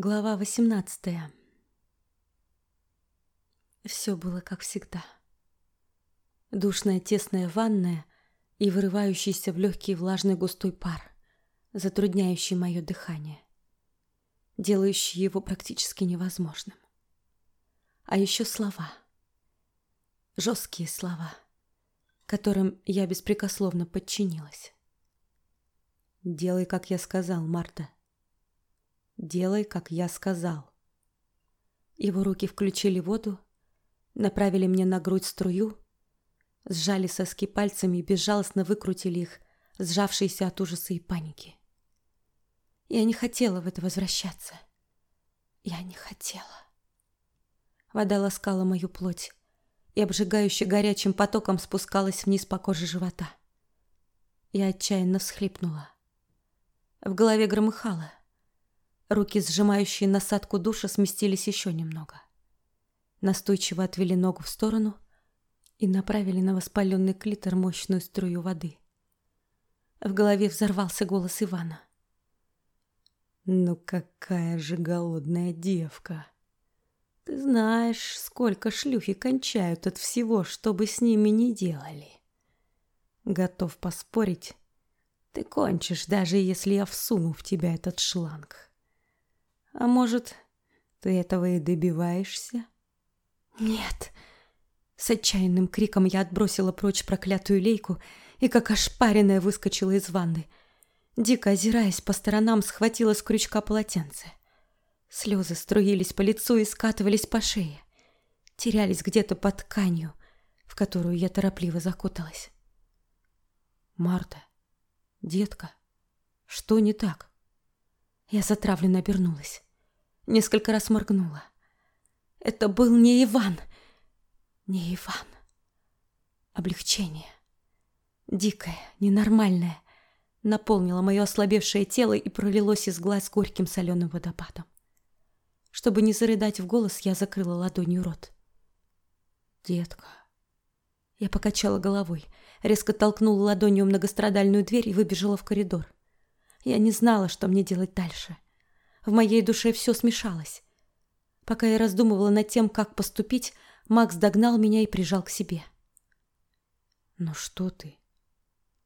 Глава восемнадцатая. Все было как всегда. Душная тесная ванная и вырывающийся в легкий влажный густой пар, затрудняющий мое дыхание, делающий его практически невозможным. А еще слова. Жесткие слова, которым я беспрекословно подчинилась. «Делай, как я сказал, Марта», Делай, как я сказал. Его руки включили воду, направили мне на грудь струю, сжали соски пальцами и безжалостно выкрутили их, сжавшиеся от ужаса и паники. Я не хотела в это возвращаться. Я не хотела. Вода ласкала мою плоть и обжигающе горячим потоком спускалась вниз по коже живота. Я отчаянно всхлипнула. В голове громыхало. Руки, сжимающие насадку душа, сместились еще немного. Настойчиво отвели ногу в сторону и направили на воспаленный клитор мощную струю воды. В голове взорвался голос Ивана. «Ну какая же голодная девка! Ты знаешь, сколько шлюхи кончают от всего, что бы с ними ни делали. Готов поспорить, ты кончишь, даже если я всуну в тебя этот шланг». А может, ты этого и добиваешься? Нет. С отчаянным криком я отбросила прочь проклятую лейку и как ошпаренная выскочила из ванны. Дико озираясь по сторонам, схватила с крючка полотенце. Слезы струились по лицу и скатывались по шее. Терялись где-то под тканью, в которую я торопливо закуталась. «Марта, детка, что не так?» Я затравленно обернулась. Несколько раз моргнула. Это был не Иван. Не Иван. Облегчение. Дикое, ненормальное. Наполнило мое ослабевшее тело и пролилось из глаз горьким соленым водопадом. Чтобы не зарыдать в голос, я закрыла ладонью рот. «Детка». Я покачала головой, резко толкнула ладонью многострадальную дверь и выбежала в коридор. Я не знала, что мне делать дальше. В моей душе все смешалось. Пока я раздумывала над тем, как поступить, Макс догнал меня и прижал к себе. «Ну что ты?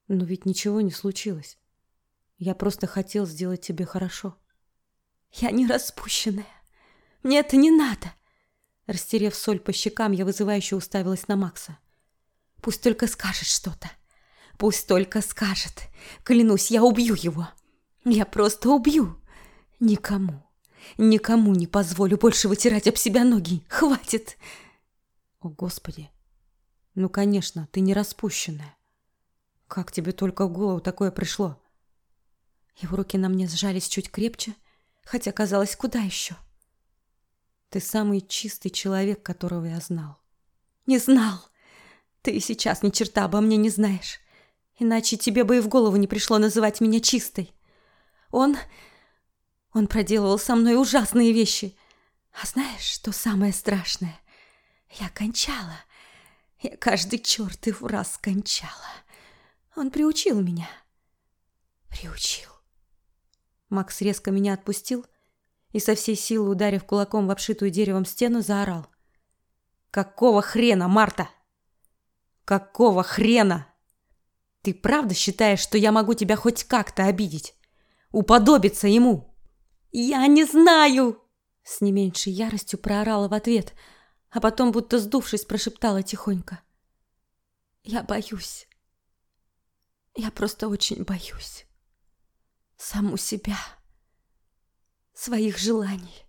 Ну ведь ничего не случилось. Я просто хотел сделать тебе хорошо». «Я не распущенная. Мне это не надо». Растерев соль по щекам, я вызывающе уставилась на Макса. «Пусть только скажет что-то. Пусть только скажет. Клянусь, я убью его». Я просто убью. Никому, никому не позволю больше вытирать об себя ноги. Хватит. О, Господи. Ну, конечно, ты не распущенная. Как тебе только в голову такое пришло? Его руки на мне сжались чуть крепче, хотя казалось, куда еще. Ты самый чистый человек, которого я знал. Не знал. Ты сейчас ни черта обо мне не знаешь. Иначе тебе бы и в голову не пришло называть меня чистой. Он... Он проделывал со мной ужасные вещи. А знаешь, что самое страшное? Я кончала. Я каждый чертов раз кончала. Он приучил меня. Приучил. Макс резко меня отпустил и со всей силы, ударив кулаком в обшитую деревом стену, заорал. «Какого хрена, Марта? Какого хрена? Ты правда считаешь, что я могу тебя хоть как-то обидеть? уподобиться ему. «Я не знаю!» С не меньшей яростью проорала в ответ, а потом, будто сдувшись, прошептала тихонько. «Я боюсь. Я просто очень боюсь. Саму себя. Своих желаний.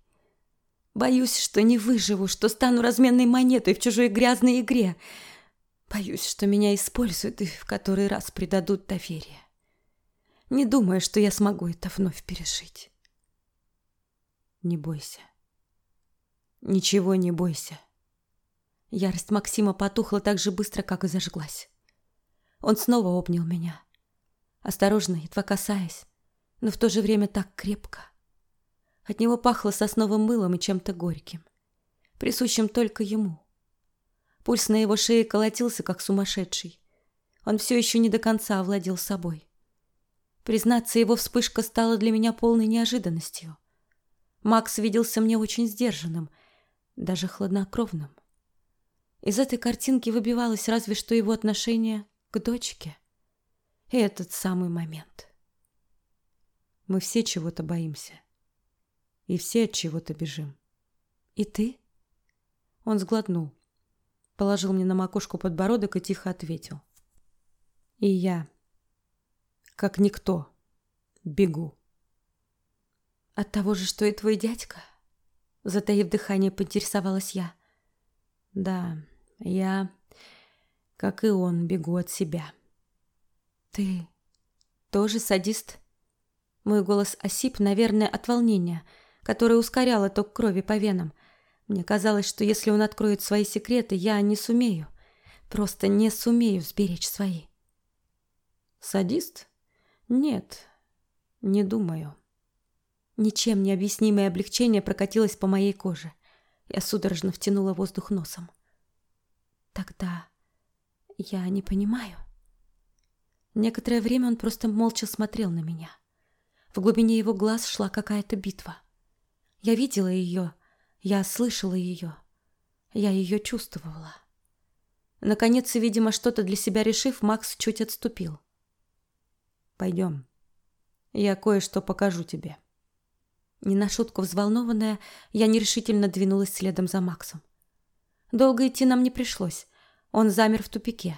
Боюсь, что не выживу, что стану разменной монетой в чужой грязной игре. Боюсь, что меня используют и в который раз предадут доверие не думая, что я смогу это вновь пережить. Не бойся. Ничего не бойся. Ярость Максима потухла так же быстро, как и зажглась. Он снова обнял меня. Осторожно, едва касаясь, но в то же время так крепко. От него пахло сосновым мылом и чем-то горьким, присущим только ему. Пульс на его шее колотился, как сумасшедший. Он все еще не до конца овладел собой. Признаться, его вспышка стала для меня полной неожиданностью. Макс виделся мне очень сдержанным, даже хладнокровным. Из этой картинки выбивалось разве что его отношение к дочке. И этот самый момент. Мы все чего-то боимся. И все от чего-то бежим. И ты? Он сглотнул, положил мне на макушку подбородок и тихо ответил. И я, как никто, бегу. От того же, что и твой дядька? Затаив дыхание, поинтересовалась я. Да, я, как и он, бегу от себя. Ты тоже садист? Мой голос осип, наверное, от волнения, которое ускоряло ток крови по венам. Мне казалось, что если он откроет свои секреты, я не сумею, просто не сумею сберечь свои. Садист? Нет, не думаю. Ничем не объяснимое облегчение прокатилось по моей коже. Я судорожно втянула воздух носом. Тогда я не понимаю. Некоторое время он просто молча смотрел на меня. В глубине его глаз шла какая-то битва. Я видела ее, я слышала ее, я ее чувствовала. Наконец, видимо, что-то для себя решив, Макс чуть отступил. Пойдем. Я кое-что покажу тебе. Не на шутку взволнованная, я нерешительно двинулась следом за Максом. Долго идти нам не пришлось. Он замер в тупике,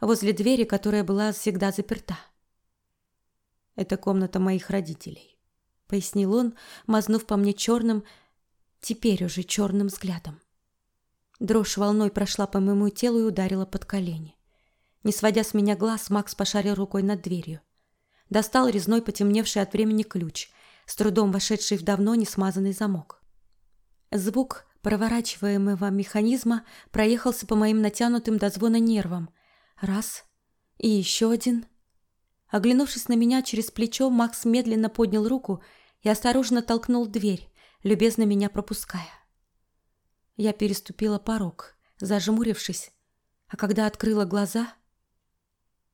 возле двери, которая была всегда заперта. Это комната моих родителей, пояснил он, мазнув по мне черным, теперь уже черным взглядом. Дрожь волной прошла по моему телу и ударила под колени. Не сводя с меня глаз, Макс пошарил рукой над дверью достал резной потемневший от времени ключ, с трудом вошедший в давно не смазанный замок. Звук проворачиваемого механизма проехался по моим натянутым до звона нервам. Раз. И еще один. Оглянувшись на меня через плечо, Макс медленно поднял руку и осторожно толкнул дверь, любезно меня пропуская. Я переступила порог, зажмурившись, а когда открыла глаза,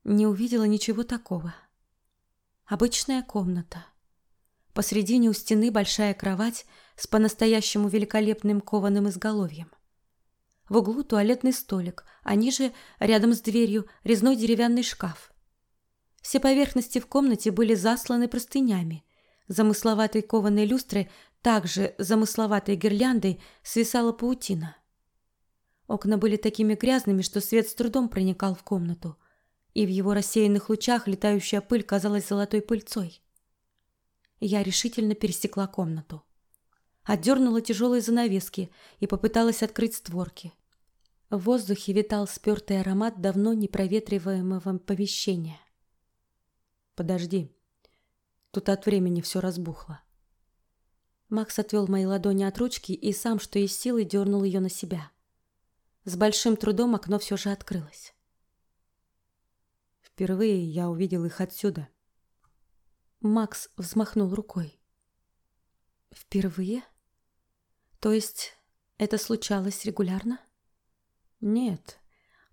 не увидела ничего такого. Обычная комната. Посредине у стены большая кровать с по-настоящему великолепным кованым изголовьем. В углу туалетный столик, а ниже, рядом с дверью, резной деревянный шкаф. Все поверхности в комнате были засланы простынями. Замысловатой кованой люстры, также замысловатой гирляндой, свисала паутина. Окна были такими грязными, что свет с трудом проникал в комнату и в его рассеянных лучах летающая пыль казалась золотой пыльцой. Я решительно пересекла комнату. Отдернула тяжелые занавески и попыталась открыть створки. В воздухе витал спертый аромат давно непроветриваемого помещения. «Подожди. Тут от времени все разбухло». Макс отвел мои ладони от ручки и сам, что из силы, дернул ее на себя. С большим трудом окно все же открылось. Впервые я увидел их отсюда. Макс взмахнул рукой. Впервые? То есть это случалось регулярно? Нет.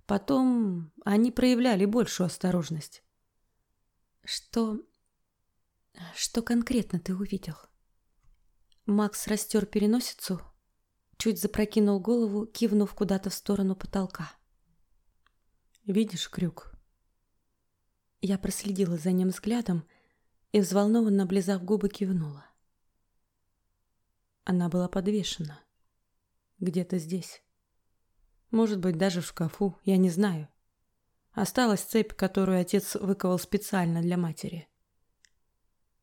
Потом они проявляли большую осторожность. Что... Что конкретно ты увидел? Макс растер переносицу, чуть запрокинул голову, кивнув куда-то в сторону потолка. Видишь крюк? Я проследила за ним взглядом и, взволнованно облизав губы, кивнула. Она была подвешена. Где-то здесь. Может быть, даже в шкафу, я не знаю. Осталась цепь, которую отец выковал специально для матери.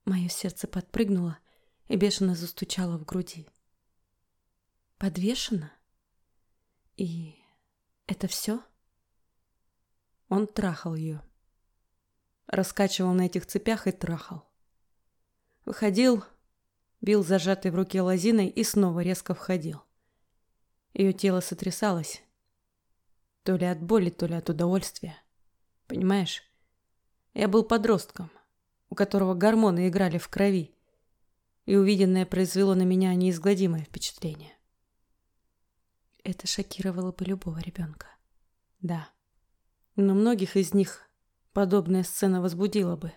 Мое сердце подпрыгнуло и бешено застучало в груди. Подвешена? И это все? Он трахал ее раскачивал на этих цепях и трахал. Выходил, бил зажатой в руке лозиной и снова резко входил. Ее тело сотрясалось, то ли от боли, то ли от удовольствия. Понимаешь? Я был подростком, у которого гормоны играли в крови, и увиденное произвело на меня неизгладимое впечатление. Это шокировало бы любого ребенка. Да. Но многих из них Подобная сцена возбудила бы.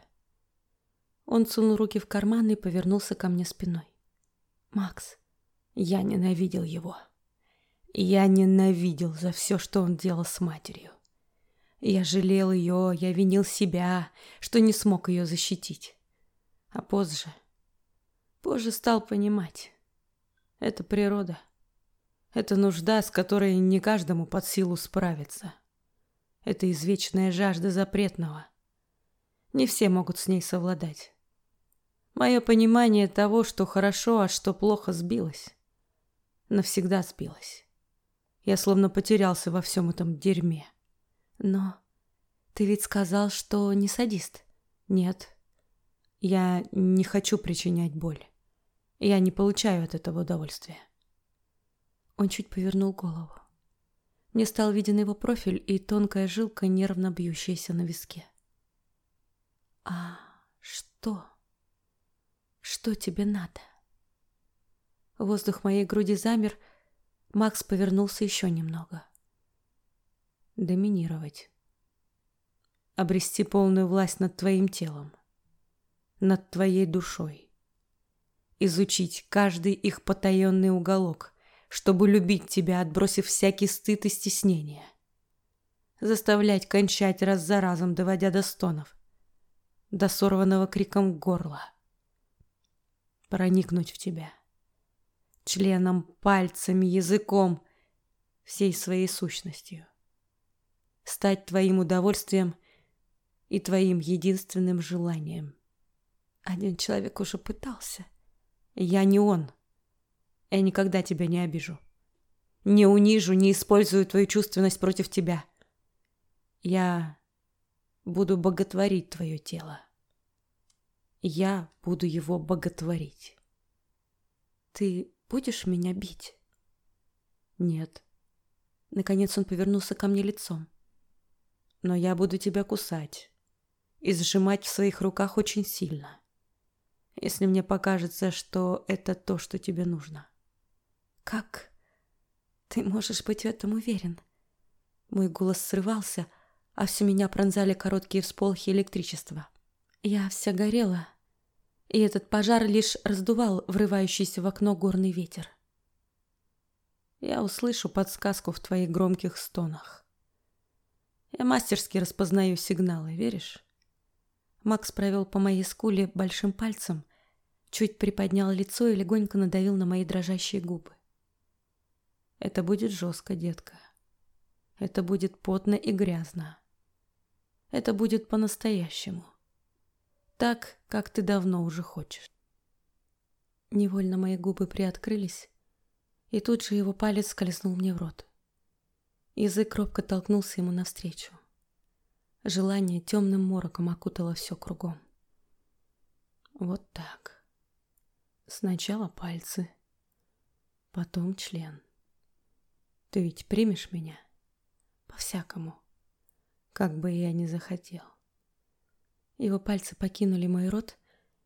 Он сунул руки в карманы и повернулся ко мне спиной. Макс, я ненавидел его. Я ненавидел за все, что он делал с матерью. Я жалел ее, я винил себя, что не смог ее защитить. А позже... Позже стал понимать. Это природа. Это нужда, с которой не каждому под силу справиться. Это извечная жажда запретного. Не все могут с ней совладать. Мое понимание того, что хорошо, а что плохо, сбилось. Навсегда сбилось. Я словно потерялся во всем этом дерьме. Но ты ведь сказал, что не садист. Нет. Я не хочу причинять боль. Я не получаю от этого удовольствия. Он чуть повернул голову. Мне стал виден его профиль и тонкая жилка, нервно бьющаяся на виске. «А что? Что тебе надо?» Воздух моей груди замер, Макс повернулся еще немного. «Доминировать. Обрести полную власть над твоим телом, над твоей душой. Изучить каждый их потаенный уголок, чтобы любить тебя, отбросив всякий стыд и стеснение. Заставлять кончать раз за разом, доводя до стонов, до сорванного криком горла. Проникнуть в тебя. Членом, пальцами, языком, всей своей сущностью. Стать твоим удовольствием и твоим единственным желанием. Один человек уже пытался. Я не он. Я никогда тебя не обижу. Не унижу, не использую твою чувственность против тебя. Я буду боготворить твое тело. Я буду его боготворить. Ты будешь меня бить? Нет. Наконец он повернулся ко мне лицом. Но я буду тебя кусать и сжимать в своих руках очень сильно, если мне покажется, что это то, что тебе нужно. Как ты можешь быть в этом уверен? Мой голос срывался, а всю меня пронзали короткие всполохи электричества. Я вся горела, и этот пожар лишь раздувал врывающийся в окно горный ветер. Я услышу подсказку в твоих громких стонах. Я мастерски распознаю сигналы, веришь? Макс провел по моей скуле большим пальцем, чуть приподнял лицо и легонько надавил на мои дрожащие губы. Это будет жестко, детка. Это будет потно и грязно. Это будет по-настоящему. Так, как ты давно уже хочешь. Невольно мои губы приоткрылись, и тут же его палец скользнул мне в рот. Язык робко толкнулся ему навстречу. Желание темным мороком окутало все кругом. Вот так. Сначала пальцы, потом член. Ты ведь примешь меня? По-всякому. Как бы я ни захотел. Его пальцы покинули мой рот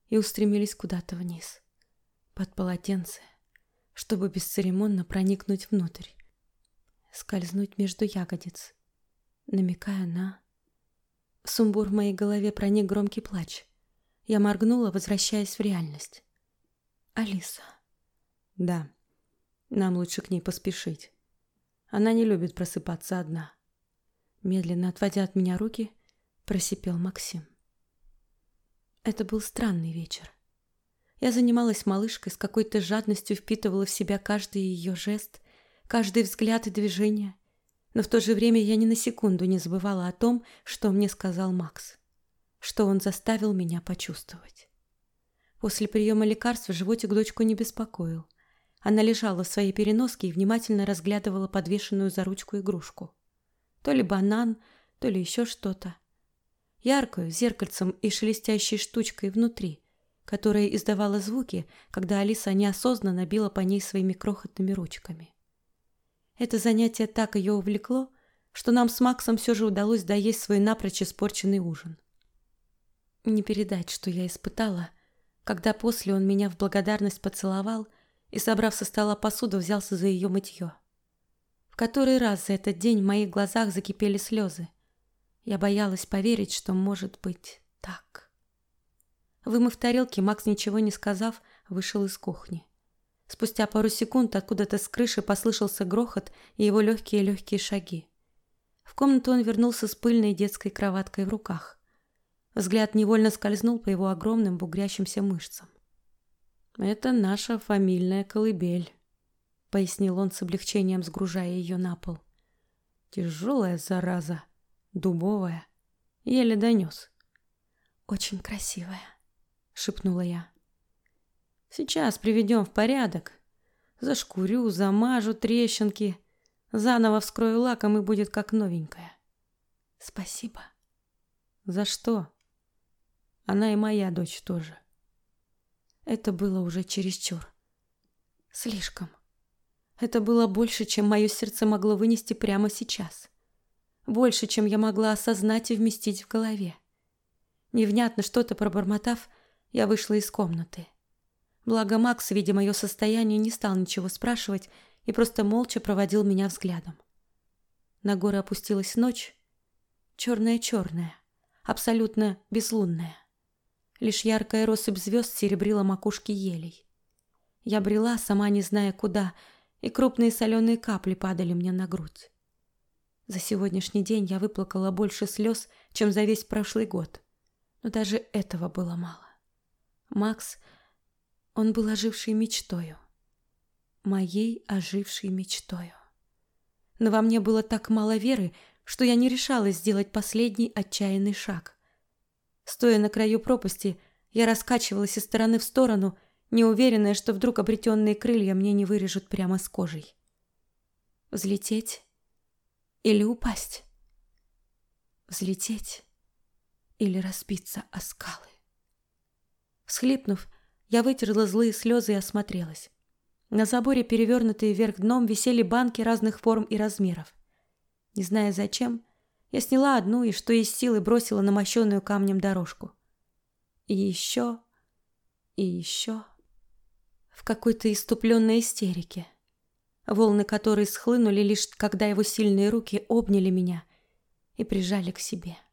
и устремились куда-то вниз, под полотенце, чтобы бесцеремонно проникнуть внутрь, скользнуть между ягодиц, намекая на... В сумбур в моей голове проник громкий плач. Я моргнула, возвращаясь в реальность. «Алиса». «Да, нам лучше к ней поспешить. Она не любит просыпаться одна. Медленно отводя от меня руки, просипел Максим. Это был странный вечер. Я занималась малышкой, с какой-то жадностью впитывала в себя каждый ее жест, каждый взгляд и движение. Но в то же время я ни на секунду не забывала о том, что мне сказал Макс. Что он заставил меня почувствовать. После приема лекарства животик дочку не беспокоил. Она лежала в своей переноске и внимательно разглядывала подвешенную за ручку игрушку. То ли банан, то ли еще что-то. Яркую, зеркальцем и шелестящей штучкой внутри, которая издавала звуки, когда Алиса неосознанно била по ней своими крохотными ручками. Это занятие так ее увлекло, что нам с Максом все же удалось доесть свой напрочь испорченный ужин. Не передать, что я испытала, когда после он меня в благодарность поцеловал – и, собрав со стола посуду, взялся за ее мытье. В который раз за этот день в моих глазах закипели слезы. Я боялась поверить, что может быть так. Вымыв тарелки, Макс, ничего не сказав, вышел из кухни. Спустя пару секунд откуда-то с крыши послышался грохот и его легкие-легкие шаги. В комнату он вернулся с пыльной детской кроваткой в руках. Взгляд невольно скользнул по его огромным бугрящимся мышцам. «Это наша фамильная колыбель», — пояснил он с облегчением, сгружая ее на пол. «Тяжелая зараза, дубовая, еле донес». «Очень красивая», — шепнула я. Сейчас приведем в порядок. Зашкурю, замажу трещинки, заново вскрою лаком и будет как новенькая. Спасибо. За что? Она и моя дочь тоже. Это было уже чересчур. Слишком. Это было больше, чем мое сердце могло вынести прямо сейчас. Больше, чем я могла осознать и вместить в голове. Невнятно что-то пробормотав, я вышла из комнаты. Благо Макс, видя мое состояние, не стал ничего спрашивать и просто молча проводил меня взглядом. На горы опустилась ночь, черная-черная, абсолютно безлунная. Лишь яркая россыпь звезд серебрила макушки елей. Я брела, сама не зная куда, и крупные соленые капли падали мне на грудь. За сегодняшний день я выплакала больше слез, чем за весь прошлый год. Но даже этого было мало. Макс он был ожившей мечтою. Моей ожившей мечтою. Но во мне было так мало веры, что я не решалась сделать последний отчаянный шаг. Стоя на краю пропасти, я раскачивалась из стороны в сторону, неуверенная, что вдруг обретенные крылья мне не вырежут прямо с кожей. Взлететь или упасть? Взлететь или разбиться о скалы? Всхлипнув, я вытерла злые слезы и осмотрелась. На заборе, перевернутые вверх дном, висели банки разных форм и размеров. Не зная зачем, я сняла одну и, что из силы, бросила на мощенную камнем дорожку. И еще, и еще. В какой-то иступленной истерике, волны которой схлынули лишь когда его сильные руки обняли меня и прижали к себе. —